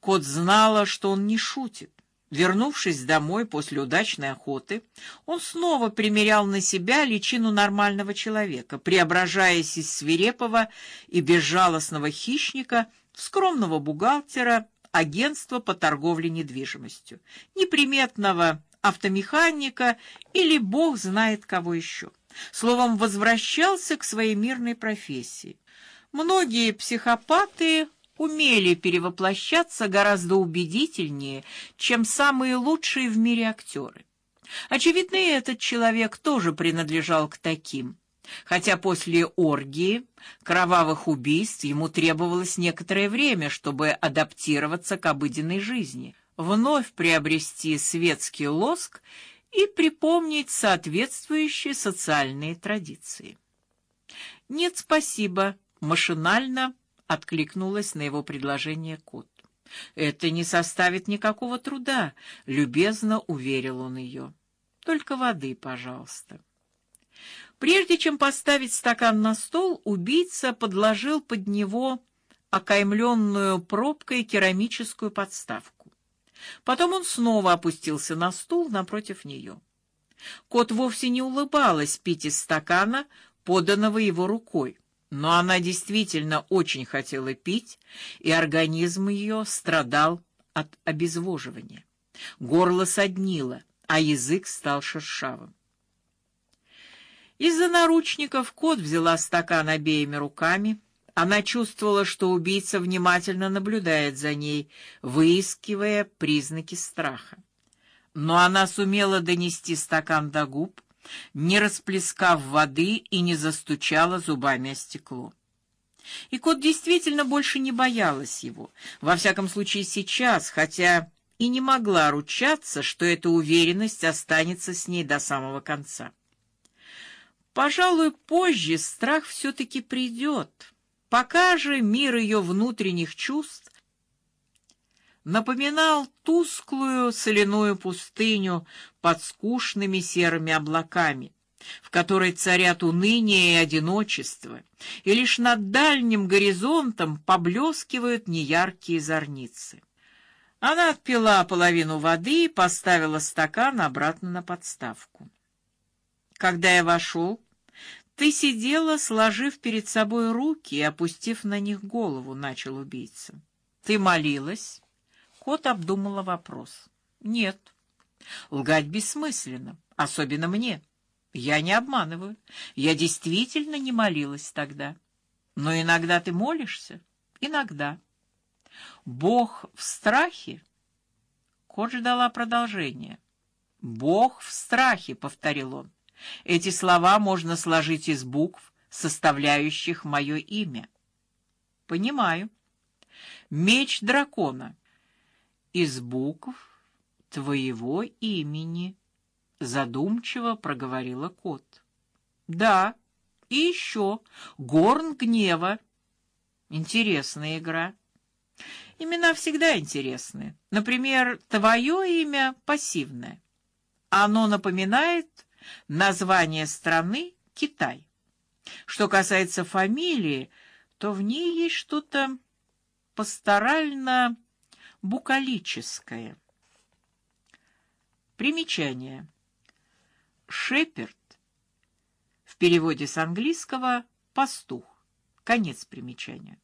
Кот знала, что он не шутит. Вернувшись домой после удачной охоты, он снова примерял на себя личину нормального человека, преображаясь из свирепого и безжалостного хищника в скромного бухгалтера агентства по торговле недвижимостью, неприметного автомеханика или бог знает кого еще. Словом, возвращался к своей мирной профессии. Многие психопаты умели перевоплощаться гораздо убедительнее, чем самые лучшие в мире актеры. Очевидно, и этот человек тоже принадлежал к таким. Хотя после оргии, кровавых убийств ему требовалось некоторое время, чтобы адаптироваться к обыденной жизни, вновь приобрести светский лоск и припомнить соответствующие социальные традиции. Нет, спасибо, машинально откликнулась на его предложение кот. Это не составит никакого труда, любезно уверил он ее. Только воды, пожалуйста. Прежде чем поставить стакан на стол, убийца подложил под него окаймленную пробкой керамическую подставку. Потом он снова опустился на стул напротив нее. Кот вовсе не улыбалась пить из стакана, поданного его рукой. Но она действительно очень хотела пить, и организм ее страдал от обезвоживания. Горло соднило, а язык стал шершавым. Из-за наручников кот взяла стакан обеими руками. Она чувствовала, что убийца внимательно наблюдает за ней, выискивая признаки страха. Но она сумела донести стакан до губ, не расплескав воды и не застучала зубами о стекло. И кот действительно больше не боялась его, во всяком случае сейчас, хотя и не могла ручаться, что эта уверенность останется с ней до самого конца. Пожалуй, позже страх все-таки придет. Пока же мир ее внутренних чувств напоминал тусклую соляную пустыню под скучными серыми облаками, в которой царят уныние и одиночество, и лишь над дальним горизонтом поблескивают неяркие зорницы. Она отпила половину воды и поставила стакан обратно на подставку. Когда я вошел, ты сидела, сложив перед собой руки и опустив на них голову, начал убийца. Ты молилась? Кот обдумала вопрос. Нет. Лгать бессмысленно, особенно мне. Я не обманываю. Я действительно не молилась тогда. Но иногда ты молишься, иногда. Бог в страхе. Кот ждала продолжения. Бог в страхе, повторил он. Эти слова можно сложить из букв, составляющих мое имя. Понимаю. Меч дракона из букв твоего имени, задумчиво проговорила кот. Да, и еще горн гнева. Интересная игра. Имена всегда интересны. Например, твое имя пассивное. Оно напоминает название страны Китай. Что касается фамилии, то в ней есть что-то пасторально букалическое. Примечание. Шеперд в переводе с английского пастух. Конец примечания.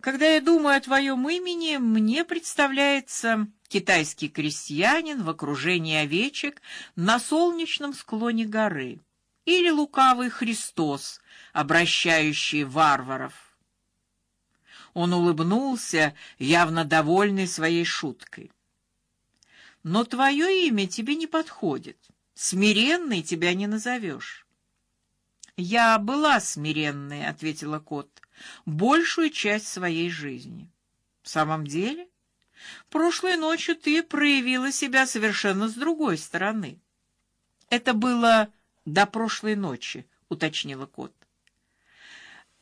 Когда я думаю о твоем имени, мне представляется китайский крестьянин в окружении овечек на солнечном склоне горы или лукавый Христос, обращающий варваров он улыбнулся, явно довольный своей шуткой. Но твое имя тебе не подходит. Смиренной тебя не назовешь. Я была смиренной, ответила кот, большую часть своей жизни. В самом деле, прошлой ночью ты проявила себя совершенно с другой стороны. Это было до прошлой ночи, уточнила кот.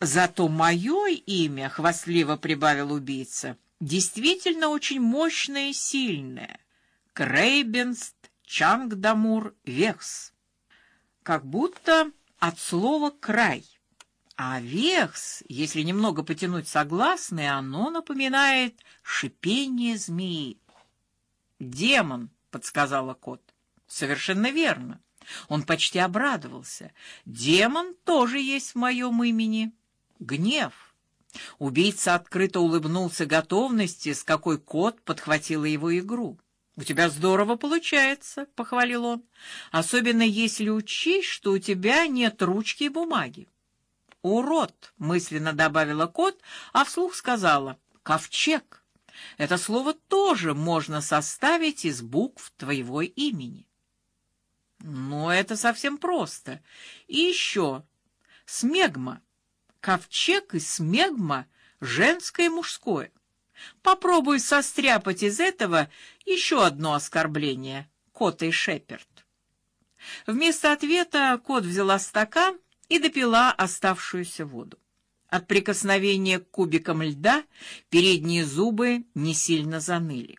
Зато мое имя, хвастливо прибавил убийца, действительно очень мощное и сильное. Крейбенст Чангдамур Векс. Как будто от слова край. А векс, если немного потянуть согласные, оно напоминает шипение змеи. Демон, подсказала кот. Совершенно верно. Он почти обрадовался. Демон тоже есть в моем имени. Гнев. Убийца открыто улыбнулся готовности, с какой кот подхватила его игру. У тебя здорово получается, похвалил он. Особенно если учесть, что у тебя нет ручки и бумаги. Урод, мысленно добавила кот, а вслух сказала: ковчег. Это слово тоже можно составить из букв твоего имени. Но это совсем просто. И еще смегма. Ковчег и смегма женское и мужское. Попробуй состряпать из этого еще одно оскорбление. Кот и Шеперд. Вместо ответа кот взяла стакан и допила оставшуюся воду. От прикосновения к кубикам льда передние зубы не сильно заныли.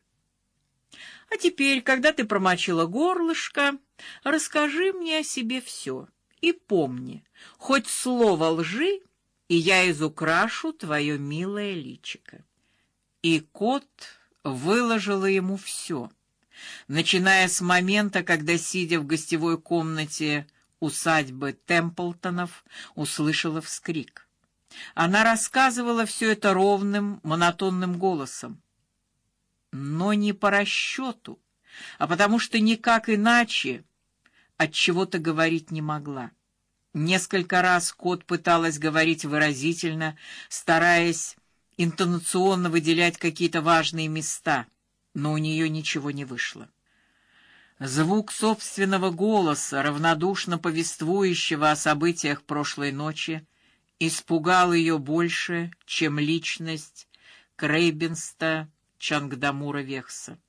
А теперь, когда ты промочила горлышко, расскажи мне о себе все и помни, хоть слово лжи, и я изукрашу твое милое личико. И кот выложила ему все, начиная с момента, когда сидя в гостевой комнате усадьбы Темплтонов, услышала вскрик. Она рассказывала все это ровным, монотонным голосом, но не по расчету, а потому что никак иначе от чего-то говорить не могла. Несколько раз кот пыталась говорить выразительно, стараясь интонационно выделять какие-то важные места, но у нее ничего не вышло. Звук собственного голоса, равнодушно повествующего о событиях прошлой ночи, испугал ее больше, чем личность Крейбенста Чангдамура Вехса.